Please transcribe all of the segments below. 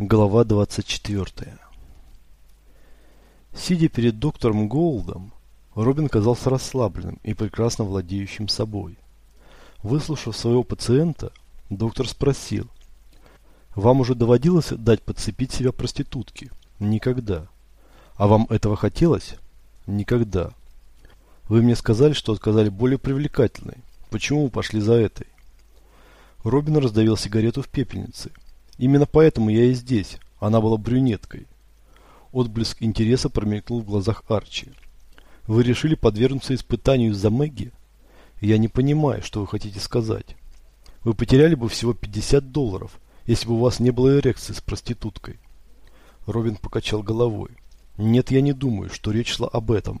Глава 24 Сидя перед доктором Голдом, Робин казался расслабленным и прекрасно владеющим собой. Выслушав своего пациента, доктор спросил, «Вам уже доводилось дать подцепить себя проститутке?» «Никогда». «А вам этого хотелось?» «Никогда». «Вы мне сказали, что отказали более привлекательной. Почему вы пошли за этой?» Робин раздавил сигарету в пепельнице – Именно поэтому я и здесь. Она была брюнеткой. Отблеск интереса промелькнул в глазах Арчи. Вы решили подвергнуться испытанию из-за Мэгги? Я не понимаю, что вы хотите сказать. Вы потеряли бы всего 50 долларов, если бы у вас не было эрекции с проституткой. Робин покачал головой. Нет, я не думаю, что речь шла об этом.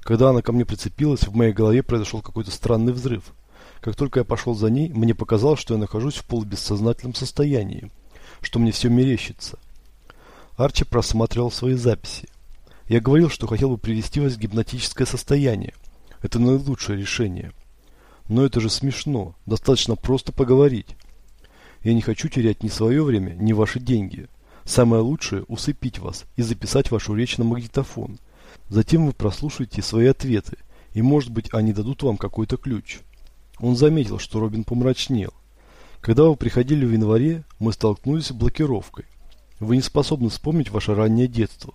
Когда она ко мне прицепилась, в моей голове произошел какой-то странный взрыв. Как только я пошел за ней, мне показалось, что я нахожусь в полубессознательном состоянии что мне все мерещится. Арчи просматривал свои записи. Я говорил, что хотел бы привести вас в гипнотическое состояние. Это наилучшее решение. Но это же смешно. Достаточно просто поговорить. Я не хочу терять ни свое время, ни ваши деньги. Самое лучшее – усыпить вас и записать вашу речь на магнитофон. Затем вы прослушаете свои ответы, и, может быть, они дадут вам какой-то ключ. Он заметил, что Робин помрачнел. Когда вы приходили в январе, мы столкнулись с блокировкой. Вы не способны вспомнить ваше раннее детство.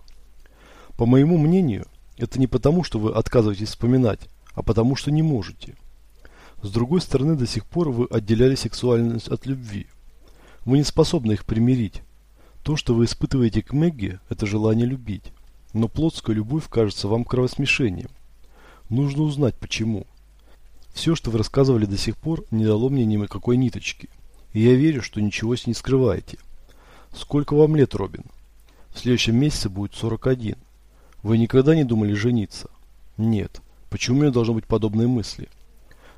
По моему мнению, это не потому, что вы отказываетесь вспоминать, а потому, что не можете. С другой стороны, до сих пор вы отделяли сексуальность от любви. Вы не способны их примирить. То, что вы испытываете к Мэгги, это желание любить. Но плотская любовь кажется вам кровосмешением. Нужно узнать, почему. Все, что вы рассказывали до сих пор, не дало мне никакой ниточки. И я верю, что ничего с не скрываете. Сколько вам лет, Робин? В следующем месяце будет 41. Вы никогда не думали жениться? Нет. Почему у меня должны быть подобные мысли?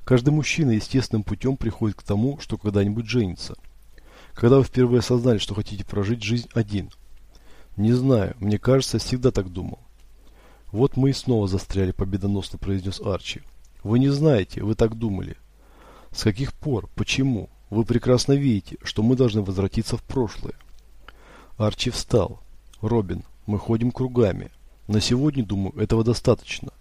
Каждый мужчина естественным путем приходит к тому, что когда-нибудь женится. Когда вы впервые осознали, что хотите прожить жизнь один? Не знаю, мне кажется, я всегда так думал. Вот мы и снова застряли, победоносно произнес Арчи. Вы не знаете, вы так думали. С каких пор? Почему? Вы прекрасно видите, что мы должны возвратиться в прошлое. Арчи встал. Робин, мы ходим кругами. На сегодня, думаю, этого достаточно.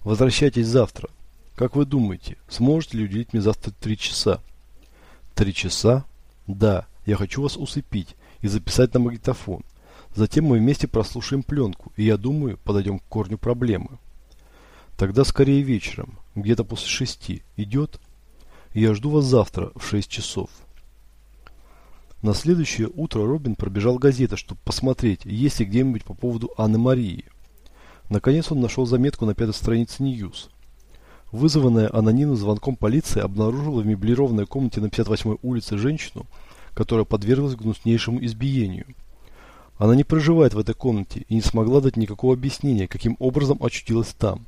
Возвращайтесь завтра. Как вы думаете, сможете ли уделить мне завтра три часа? Три часа? Да, я хочу вас усыпить и записать на магнитофон. Затем мы вместе прослушаем пленку, и я думаю, подойдем к корню проблемы. Тогда скорее вечером, где-то после шести. Идет? Я жду вас завтра в 6 часов. На следующее утро Робин пробежал газеты, чтобы посмотреть, есть ли где-нибудь по поводу Анны Марии. Наконец он нашел заметку на пятой странице Ньюс. Вызванная анонимным звонком полиции обнаружила в меблированной комнате на 58-й улице женщину, которая подверглась гнуснейшему избиению. Она не проживает в этой комнате и не смогла дать никакого объяснения, каким образом очутилась там.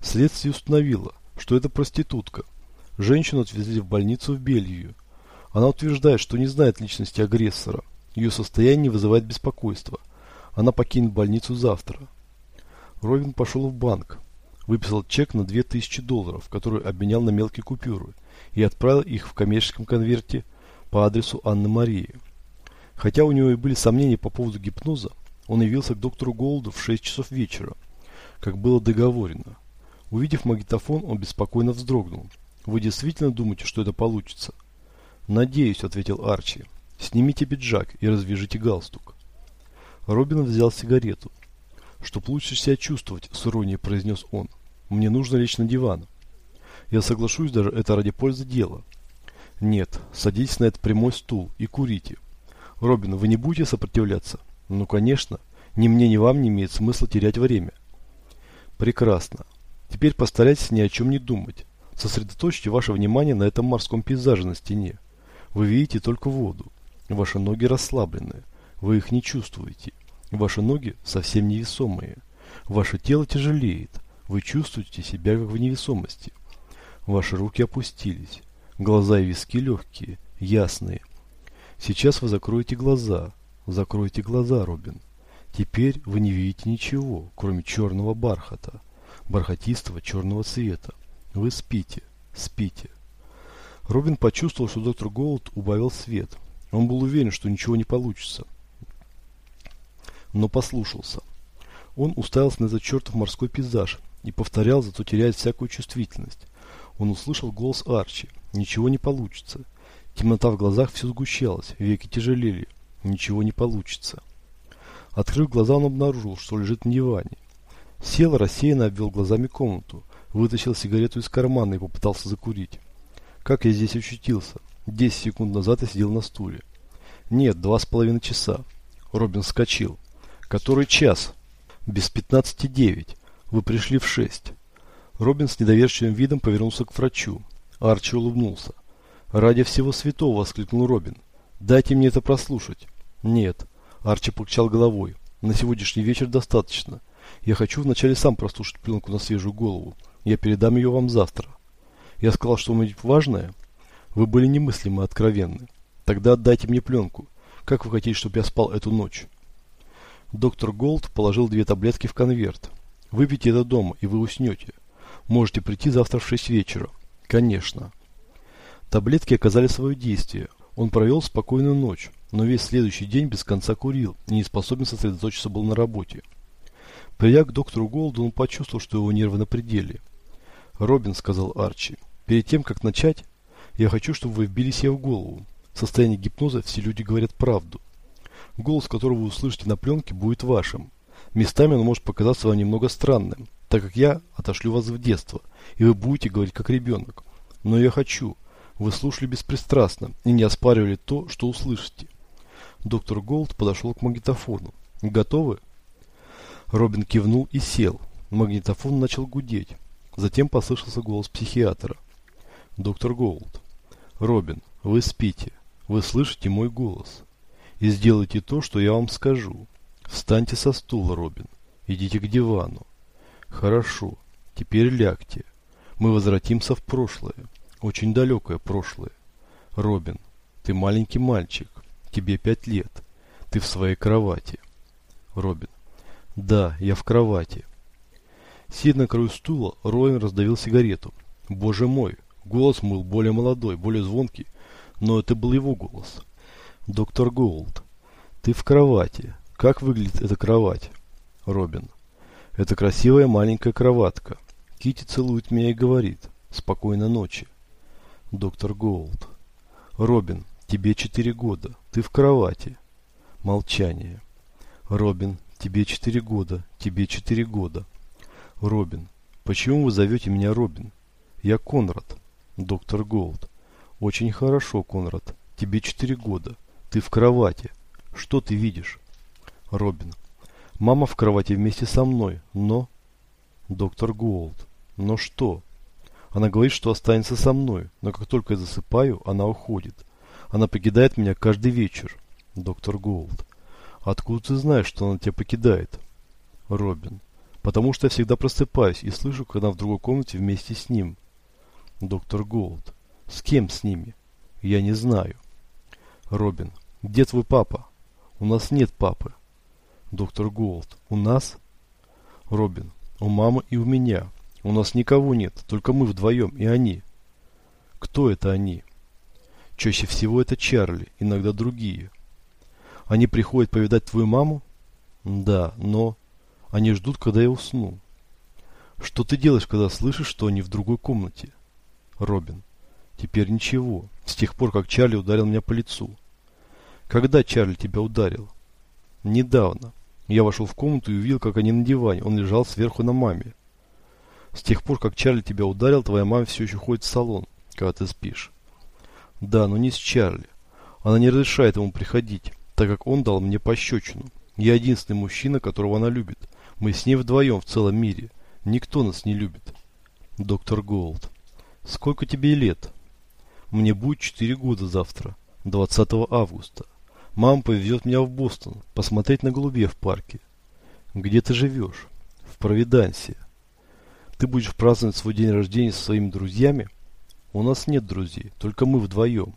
Следствие установило, что это проститутка, Женщину отвезли в больницу в Бельгию. Она утверждает, что не знает личности агрессора. Ее состояние вызывает беспокойство. Она покинет больницу завтра. Робин пошел в банк, выписал чек на 2000 долларов, который обменял на мелкие купюры, и отправил их в коммерческом конверте по адресу Анны Марии. Хотя у него и были сомнения по поводу гипноза, он явился к доктору Голду в 6 часов вечера, как было договорено. Увидев магнитофон, он беспокойно вздрогнул. Вы действительно думаете, что это получится? Надеюсь, ответил Арчи. Снимите пиджак и развяжите галстук. Робин взял сигарету. Чтоб лучше себя чувствовать, с иронией произнес он. Мне нужно лечь на диван. Я соглашусь даже, это ради пользы дела. Нет, садитесь на этот прямой стул и курите. Робин, вы не будете сопротивляться? Ну, конечно. Ни мне, ни вам не имеет смысла терять время. Прекрасно. Теперь постарайтесь ни о чем не думать. Сосредоточьте ваше внимание на этом морском пейзаже на стене. Вы видите только воду. Ваши ноги расслаблены. Вы их не чувствуете. Ваши ноги совсем невесомые. Ваше тело тяжелеет. Вы чувствуете себя как в невесомости. Ваши руки опустились. Глаза и виски легкие, ясные. Сейчас вы закроете глаза. Закройте глаза, Робин. Теперь вы не видите ничего, кроме черного бархата, бархатистого черного цвета. Вы спите, спите. Робин почувствовал, что доктор Голд убавил свет. Он был уверен, что ничего не получится. но послушался. Он уставился на этот чертов морской пейзаж и повторял, зато теряет всякую чувствительность. Он услышал голос Арчи. Ничего не получится. Темнота в глазах все сгущалась, веки тяжелели. Ничего не получится. Открыв глаза, он обнаружил, что лежит на диване. Сел, рассеянно обвел глазами комнату, вытащил сигарету из кармана и попытался закурить. Как я здесь очутился? Десять секунд назад я сидел на стуле. Нет, два с половиной часа. Робин вскочил. Который час? Без пятнадцати девять. Вы пришли в шесть. Робин с недоверчивым видом повернулся к врачу. Арчи улыбнулся. «Ради всего святого!» – воскликнул Робин. «Дайте мне это прослушать». «Нет». Арчи покачал головой. «На сегодняшний вечер достаточно. Я хочу вначале сам прослушать пленку на свежую голову. Я передам ее вам завтра». Я сказал что-нибудь важное? Вы были немыслимо откровенны. Тогда отдайте мне пленку. Как вы хотите, чтобы я спал эту ночь? Доктор Голд положил две таблетки в конверт. Выпейте это дома, и вы уснете. Можете прийти завтра в 6 вечера. Конечно. Таблетки оказали свое действие. Он провел спокойную ночь, но весь следующий день без конца курил и не способен сосредоточиться был на работе. Придя к доктору Голду, он почувствовал, что его нервы на пределе. «Робин», — сказал Арчи, — «перед тем, как начать, я хочу, чтобы вы вбили себе в голову. В состоянии гипноза все люди говорят правду. Голос, которого вы услышите на пленке, будет вашим. Местами он может показаться вам немного странным, так как я отошлю вас в детство, и вы будете говорить как ребенок. Но я хочу. Вы слушали беспристрастно и не оспаривали то, что услышите. Доктор Голд подошел к магнитофону. Готовы? Робин кивнул и сел. Магнитофон начал гудеть. Затем послышался голос психиатра. Доктор Голд. Робин, вы спите. Вы слышите мой голос. И сделайте то, что я вам скажу. Встаньте со стула, Робин. Идите к дивану. Хорошо. Теперь лягте. Мы возвратимся в прошлое. Очень далекое прошлое. Робин, ты маленький мальчик. Тебе пять лет. Ты в своей кровати. Робин. Да, я в кровати. Сидя на краю стула, Робин раздавил сигарету. Боже мой, голос был более молодой, более звонкий, но это был его голос. Доктор Голд, ты в кровати. Как выглядит эта кровать? Робин. Это красивая маленькая кроватка. Кити целует меня и говорит «Спокойной ночи». Доктор Голд. Робин, тебе четыре года. Ты в кровати. Молчание. Робин, тебе четыре года. Тебе четыре года. Робин. Почему вы зовете меня Робин? Я Конрад. Доктор Голд. Очень хорошо, Конрад. Тебе четыре года. Ты в кровати. Что ты видишь? Робин. Мама в кровати вместе со мной, но... Доктор Голд. Но что? Она говорит, что останется со мной, но как только я засыпаю, она уходит. Она покидает меня каждый вечер. Доктор Голд. Откуда ты знаешь, что она тебя покидает? Робин. Потому что я всегда просыпаюсь и слышу, она в другой комнате вместе с ним. Доктор Голд. С кем с ним? Я не знаю. Робин. Где твой папа? У нас нет папы. Доктор Голд. У нас? Робин. У мамы и у меня. У нас никого нет, только мы вдвоем и они. Кто это они? Чаще всего это Чарли, иногда другие. Они приходят повидать твою маму? Да, но... Они ждут, когда я усну. Что ты делаешь, когда слышишь, что они в другой комнате? Робин. Теперь ничего. С тех пор, как Чарли ударил меня по лицу. Когда Чарли тебя ударил? Недавно. Я вошел в комнату и увидел, как они на диване. Он лежал сверху на маме. С тех пор, как Чарли тебя ударил, твоя мама все еще ходит в салон, когда ты спишь. Да, но не с Чарли. Она не разрешает ему приходить, так как он дал мне пощечину. Я единственный мужчина, которого она любит. Мы с ней вдвоем в целом мире. Никто нас не любит. Доктор Голд. Сколько тебе лет? Мне будет 4 года завтра, 20 августа. Мама повезет меня в Бостон, посмотреть на голубей в парке. Где ты живешь? В Провидансе. Ты будешь праздновать свой день рождения со своими друзьями? У нас нет друзей, только мы вдвоем.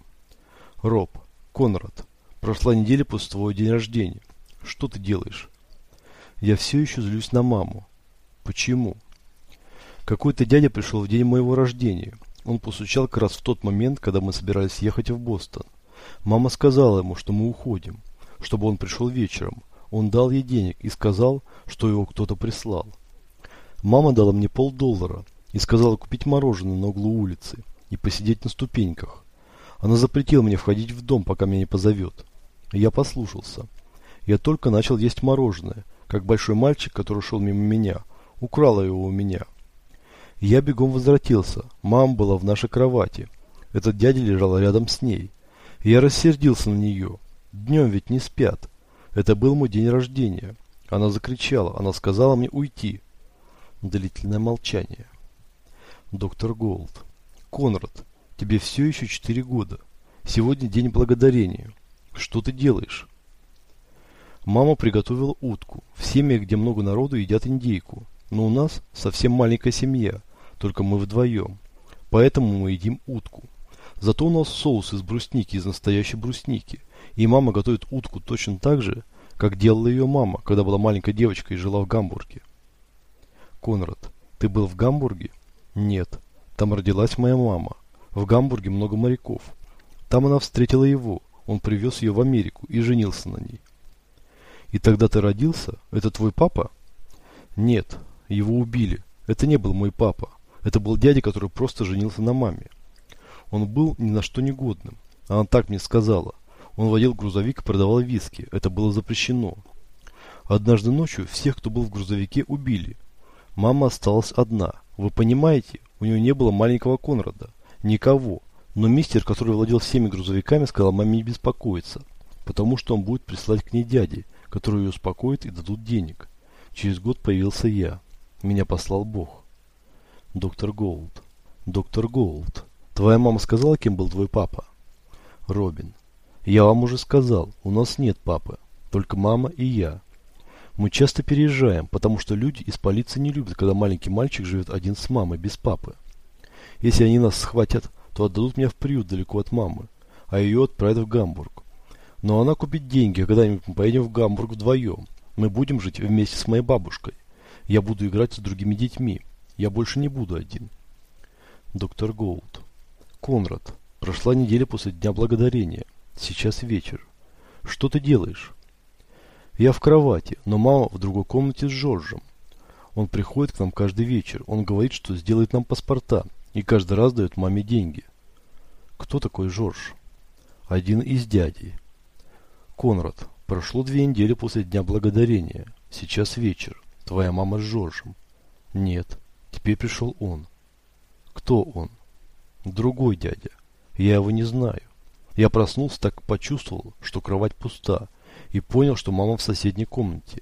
Роб, Конрад, прошла неделя после твоего день рождения. Что ты делаешь? Я все еще злюсь на маму. Почему? Какой-то дядя пришел в день моего рождения. Он постучал как раз в тот момент, когда мы собирались ехать в Бостон. Мама сказала ему, что мы уходим, чтобы он пришел вечером. Он дал ей денег и сказал, что его кто-то прислал. Мама дала мне полдоллара и сказала купить мороженое на углу улицы и посидеть на ступеньках. Она запретила мне входить в дом, пока меня не позовет. Я послушался. Я только начал есть мороженое, как большой мальчик, который шел мимо меня, украла его у меня. Я бегом возвратился. Мама была в нашей кровати. Этот дядя лежал рядом с ней. Я рассердился на нее. Днем ведь не спят. Это был мой день рождения. Она закричала. Она сказала мне уйти. Длительное молчание. Доктор Голд. Конрад, тебе все еще четыре года. Сегодня день благодарения. Что ты делаешь? Мама приготовила утку. В семьях, где много народу, едят индейку. Но у нас совсем маленькая семья, только мы вдвоем. Поэтому мы едим утку. Зато у нас соус из брусники, из настоящей брусники. И мама готовит утку точно так же, как делала ее мама, когда была маленькой девочкой и жила в Гамбурге. Конрад, ты был в Гамбурге? Нет. Там родилась моя мама. В Гамбурге много моряков. Там она встретила его. Он привез ее в Америку и женился на ней. И тогда ты родился? Это твой папа? Нет, его убили. Это не был мой папа. Это был дядя, который просто женился на маме. Он был ни на что негодным. Она так мне сказала. Он водил грузовик и продавал виски. Это было запрещено. Однажды ночью всех, кто был в грузовике, убили. Мама осталась одна. Вы понимаете, у нее не было маленького Конрада. Никого. Но мистер, который владел всеми грузовиками, сказал маме не беспокоиться. Потому что он будет прислать к ней дядей, которые ее успокоят и дадут денег. Через год появился я. Меня послал Бог. Доктор Голд. Доктор Голд. Твоя мама сказала, кем был твой папа? Робин. Я вам уже сказал, у нас нет папы. Только мама и я. Мы часто переезжаем, потому что люди из полиции не любят, когда маленький мальчик живет один с мамой, без папы. Если они нас схватят, то отдадут меня в приют далеко от мамы, а ее отправят в Гамбург. Но она купит деньги, когда-нибудь мы поедем в Гамбург вдвоем. Мы будем жить вместе с моей бабушкой. Я буду играть с другими детьми. Я больше не буду один. Доктор Голд. Конрад. Прошла неделя после Дня Благодарения. Сейчас вечер. Что ты делаешь? Я в кровати, но мама в другой комнате с Жоржем. Он приходит к нам каждый вечер. Он говорит, что сделает нам паспорта. И каждый раз дает маме деньги. Кто такой Жорж? Один из дядей. Конрад. Прошло две недели после Дня Благодарения. Сейчас вечер. Твоя мама с Жоржем. Нет. Теперь пришел он. Кто он? Другой дядя. Я его не знаю. Я проснулся, так почувствовал, что кровать пуста, и понял, что мама в соседней комнате.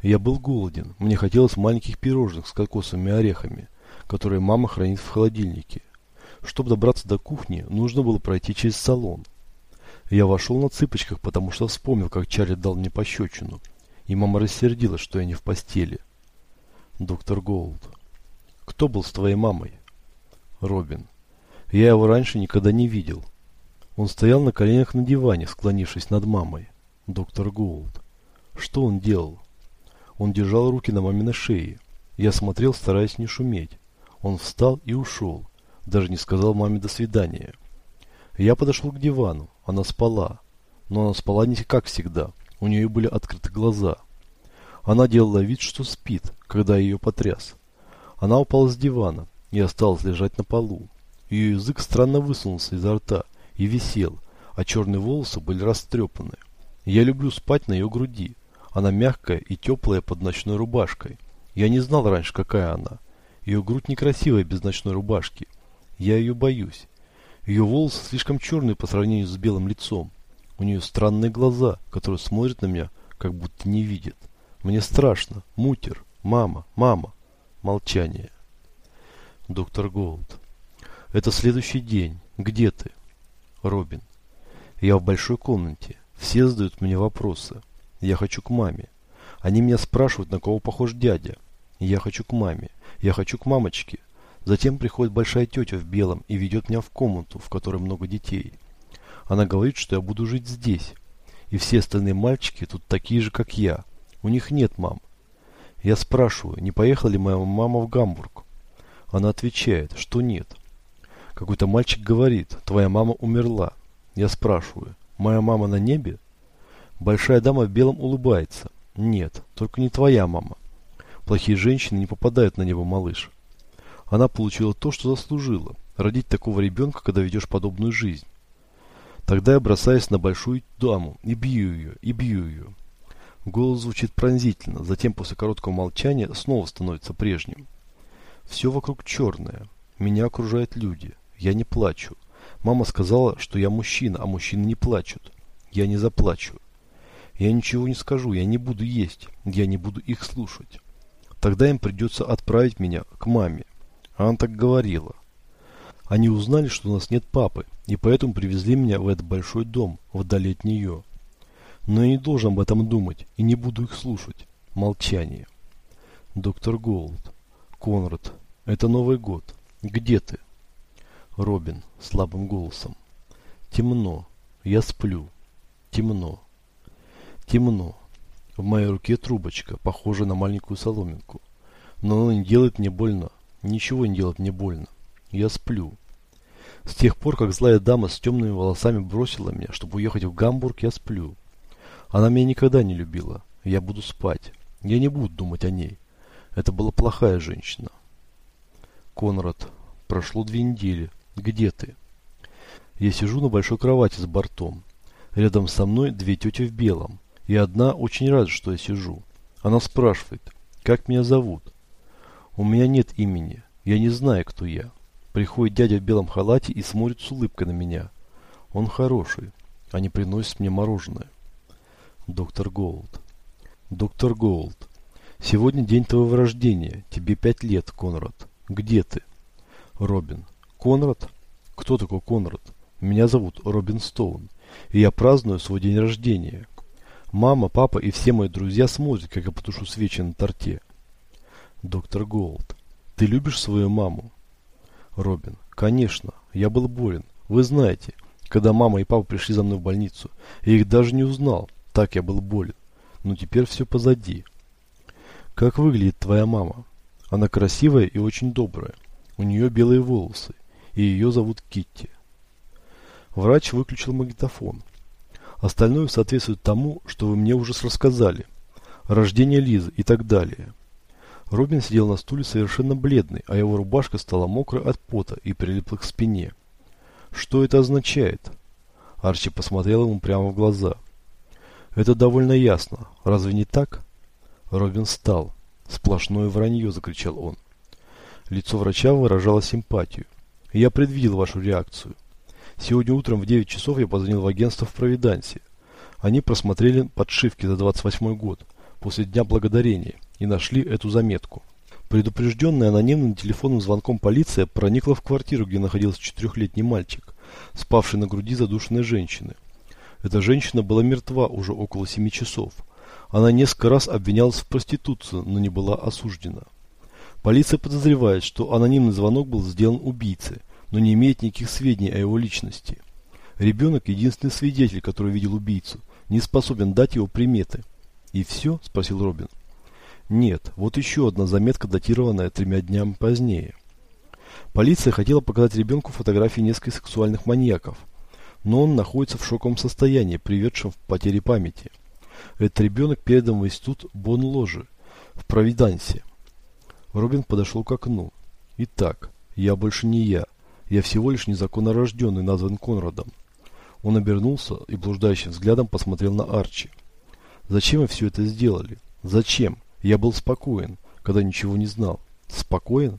Я был голоден. Мне хотелось маленьких пирожных с кокосовыми орехами, которые мама хранит в холодильнике. Чтобы добраться до кухни, нужно было пройти через салон. Я вошел на цыпочках, потому что вспомнил, как Чарли дал мне пощечину. И мама рассердилась, что я не в постели. Доктор Голд. Кто был с твоей мамой? Робин. Я его раньше никогда не видел. Он стоял на коленях на диване, склонившись над мамой. Доктор Голд. Что он делал? Он держал руки на маминой шее. Я смотрел, стараясь не шуметь. Он встал и ушел. Даже не сказал маме «до свидания». Я подошел к дивану. Она спала. Но она спала не как всегда. У нее были открыты глаза. Она делала вид, что спит, когда ее потряс. Она упала с дивана и осталась лежать на полу. Ее язык странно высунулся изо рта и висел, а черные волосы были растрепаны. Я люблю спать на ее груди. Она мягкая и теплая под ночной рубашкой. Я не знал раньше, какая она. Ее грудь некрасивая без ночной рубашки. Я ее боюсь. Ее волосы слишком черные по сравнению с белым лицом. У нее странные глаза, которые смотрят на меня, как будто не видят. Мне страшно. Мутер. Мама. Мама. Молчание. Доктор Голд. Это следующий день. Где ты? Робин. Я в большой комнате. Все задают мне вопросы. Я хочу к маме. Они меня спрашивают, на кого похож дядя. Я хочу к маме. Я хочу к мамочке. Затем приходит большая тетя в белом и ведет меня в комнату, в которой много детей. Она говорит, что я буду жить здесь. И все остальные мальчики тут такие же, как я. У них нет мам. Я спрашиваю, не поехала ли моя мама в Гамбург. Она отвечает, что нет. Какой-то мальчик говорит, твоя мама умерла. Я спрашиваю, моя мама на небе? Большая дама в белом улыбается. Нет, только не твоя мама. Плохие женщины не попадают на него, малыш. Она получила то, что заслужила. Родить такого ребенка, когда ведешь подобную жизнь. Тогда я бросаюсь на большую даму и бью ее, и бью ее. Голос звучит пронзительно, затем после короткого молчания снова становится прежним. Все вокруг черное. Меня окружают люди. Я не плачу. Мама сказала, что я мужчина, а мужчины не плачут. Я не заплачу. Я ничего не скажу, я не буду есть, я не буду их слушать. Тогда им придется отправить меня к маме. А она так говорила. Они узнали, что у нас нет папы, и поэтому привезли меня в этот большой дом, вдали от нее. Но я не должен об этом думать, и не буду их слушать. Молчание. Доктор Голд. Конрад. Это Новый год. Где ты? Робин. Слабым голосом. Темно. Я сплю. Темно. Темно. В моей руке трубочка, похожая на маленькую соломинку. Но она не делает мне больно. Ничего не делает мне больно. Я сплю. С тех пор, как злая дама с темными волосами бросила меня, чтобы уехать в Гамбург, я сплю. Она меня никогда не любила. Я буду спать. Я не буду думать о ней. Это была плохая женщина. Конрад. Прошло две недели. Где ты? Я сижу на большой кровати с бортом. Рядом со мной две тети в белом. И одна очень рада, что я сижу. Она спрашивает, как меня зовут. У меня нет имени. Я не знаю, кто я. Приходит дядя в белом халате и смотрит с улыбкой на меня. Он хороший. Они приносят мне мороженое. Доктор Голд. Доктор Голд. Сегодня день твоего рождения. Тебе пять лет, Конрад. Где ты? Робин. Конрад? Кто такой Конрад? Меня зовут Робин Стоун. И я праздную свой день рождения. Мама, папа и все мои друзья смотрят, как я потушу свечи на торте. Доктор Голд. Ты любишь свою маму? Робин. Конечно, я был болен. Вы знаете, когда мама и папа пришли за мной в больницу, я их даже не узнал. Так я был болен. Но теперь все позади. Как выглядит твоя мама? Она красивая и очень добрая. У нее белые волосы. И ее зовут Китти. Врач выключил магнитофон. Остальное соответствует тому, что вы мне уже рассказали. Рождение Лизы и так далее. Робин сидел на стуле совершенно бледный, а его рубашка стала мокрой от пота и прилипла к спине. Что это означает? Арчи посмотрел ему прямо в глаза. Это довольно ясно. Разве не так? Робин встал. Сплошное вранье, закричал он. Лицо врача выражало симпатию. Я предвидел вашу реакцию. Сегодня утром в 9 часов я позвонил в агентство в Провидансе. Они просмотрели подшивки за 28 год, после Дня Благодарения, и нашли эту заметку. Предупрежденная анонимным телефонным звонком полиция проникла в квартиру, где находился четырехлетний мальчик, спавший на груди задушенной женщины. Эта женщина была мертва уже около семи часов. Она несколько раз обвинялась в проституции, но не была осуждена. Полиция подозревает, что анонимный звонок был сделан убийцей, но не имеет никаких сведений о его личности. Ребенок – единственный свидетель, который видел убийцу, не способен дать его приметы. «И все?» – спросил Робин. Нет, вот еще одна заметка, датированная тремя днями позднее. Полиция хотела показать ребенку фотографии нескольких сексуальных маньяков, но он находится в шоковом состоянии, приведшем в потере памяти. Этот ребенок передан в институт Бон-Ложи в Провидансе. Робин подошел к окну. Итак, я больше не я. Я всего лишь незаконно рожденный, назван Конрадом. Он обернулся и блуждающим взглядом посмотрел на Арчи. Зачем вы все это сделали? Зачем? Я был спокоен, когда ничего не знал. Спокоен?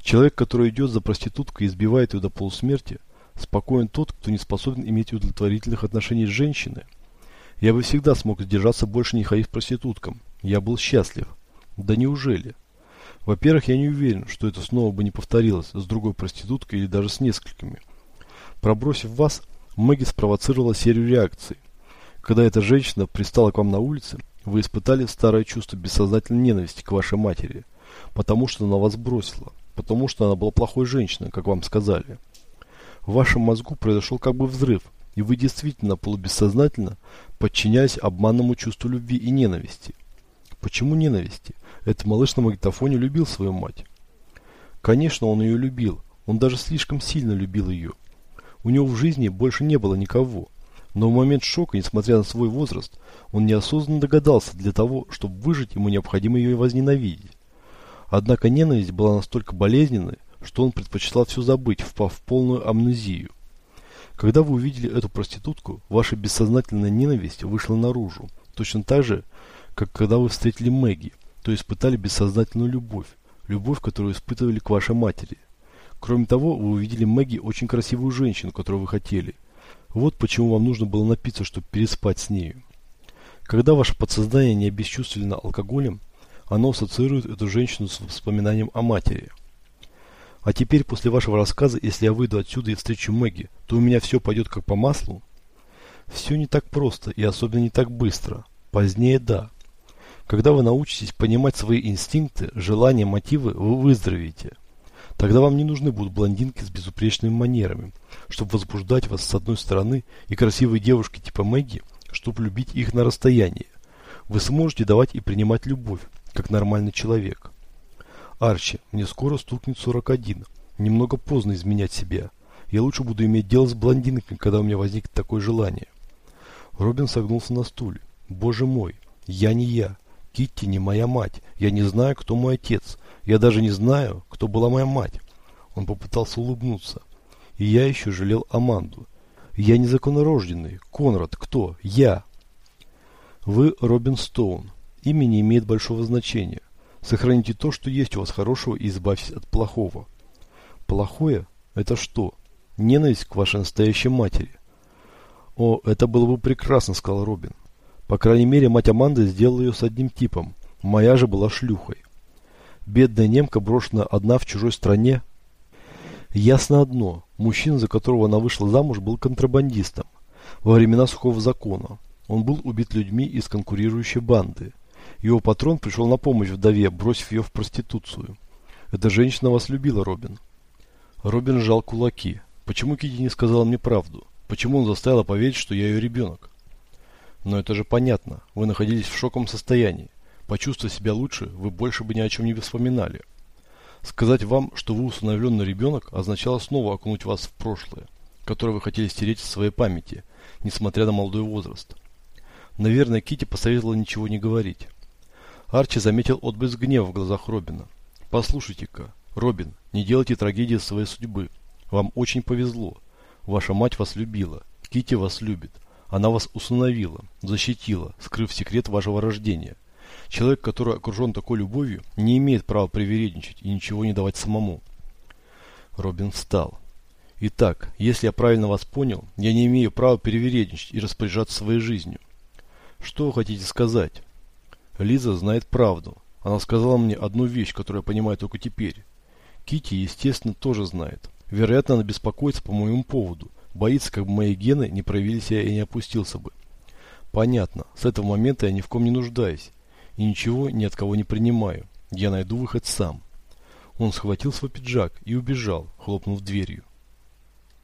Человек, который идет за проституткой и избивает ее до полусмерти, спокоен тот, кто не способен иметь удовлетворительных отношений с женщиной. Я бы всегда смог сдержаться больше не ходить проституткам. Я был счастлив. Да неужели? Во-первых, я не уверен, что это снова бы не повторилось с другой проституткой или даже с несколькими. Пробросив вас, Мэгги спровоцировала серию реакций. Когда эта женщина пристала к вам на улице, вы испытали старое чувство бессознательной ненависти к вашей матери, потому что она вас бросила, потому что она была плохой женщиной, как вам сказали. В вашем мозгу произошел как бы взрыв, и вы действительно полубессознательно подчинялись обманному чувству любви и ненависти. Почему ненависти? Этот малыш на магнитофоне любил свою мать. Конечно, он ее любил, он даже слишком сильно любил ее. У него в жизни больше не было никого. Но в момент шока, несмотря на свой возраст, он неосознанно догадался, для того, чтобы выжить, ему необходимо ее возненавидеть. Однако ненависть была настолько болезненной, что он предпочитал все забыть, впав в полную амнезию. Когда вы увидели эту проститутку, ваша бессознательная ненависть вышла наружу, точно так же, как когда вы встретили Мэгги, то испытали бессознательную любовь, любовь, которую испытывали к вашей матери. Кроме того, вы увидели Мэгги очень красивую женщину, которую вы хотели. Вот почему вам нужно было напиться, чтобы переспать с нею. Когда ваше подсознание не обесчувствовано алкоголем, оно ассоциирует эту женщину с воспоминанием о матери. А теперь, после вашего рассказа, если я выйду отсюда и встречу Мэгги, то у меня все пойдет как по маслу? Все не так просто и особенно не так быстро. Позднее – да. Когда вы научитесь понимать свои инстинкты, желания, мотивы, вы выздоровеете. Тогда вам не нужны будут блондинки с безупречными манерами, чтобы возбуждать вас с одной стороны, и красивые девушки типа Мэгги, чтобы любить их на расстоянии. Вы сможете давать и принимать любовь, как нормальный человек. Арчи, мне скоро стукнет 41. Немного поздно изменять себя. Я лучше буду иметь дело с блондинками, когда у меня возникнет такое желание. Робин согнулся на стуле. Боже мой, я не я. Китти не моя мать. Я не знаю, кто мой отец. Я даже не знаю, кто была моя мать. Он попытался улыбнуться. И я еще жалел Аманду. Я незаконнорожденный. Конрад, кто? Я. Вы Робин Стоун. Имя не имеет большого значения. Сохраните то, что есть у вас хорошего, и избавьтесь от плохого. Плохое? Это что? Ненависть к вашей настоящей матери. О, это было бы прекрасно, сказал Робин. По крайней мере, мать Аманды сделала ее с одним типом. Моя же была шлюхой. Бедная немка брошена одна в чужой стране. Ясно одно. Мужчина, за которого она вышла замуж, был контрабандистом. Во времена сухого закона. Он был убит людьми из конкурирующей банды. Его патрон пришел на помощь вдове, бросив ее в проституцию. Эта женщина вас любила, Робин. Робин сжал кулаки. Почему Кити не сказала мне правду? Почему он заставил поверить, что я ее ребенок? Но это же понятно. Вы находились в шоковом состоянии. Почувствовав себя лучше, вы больше бы ни о чем не вспоминали. Сказать вам, что вы усыновленный ребенок, означало снова окунуть вас в прошлое, которое вы хотели стереть из своей памяти, несмотря на молодой возраст. Наверное, Кити посоветовала ничего не говорить. Арчи заметил отблеск гнева в глазах Робина. «Послушайте-ка, Робин, не делайте трагедии своей судьбы. Вам очень повезло. Ваша мать вас любила. Кити вас любит. Она вас усыновила, защитила, скрыв секрет вашего рождения. Человек, который окружен такой любовью, не имеет права привередничать и ничего не давать самому. Робин встал. Итак, если я правильно вас понял, я не имею права привередничать и распоряжаться своей жизнью. Что вы хотите сказать? Лиза знает правду. Она сказала мне одну вещь, которую я понимаю только теперь. Кити, естественно, тоже знает. Вероятно, она беспокоится по моему поводу. Боится, как бы мои гены не проявили себя и не опустился бы. Понятно. С этого момента я ни в ком не нуждаюсь и ничего ни от кого не принимаю. Я найду выход сам. Он схватил свой пиджак и убежал, хлопнув дверью.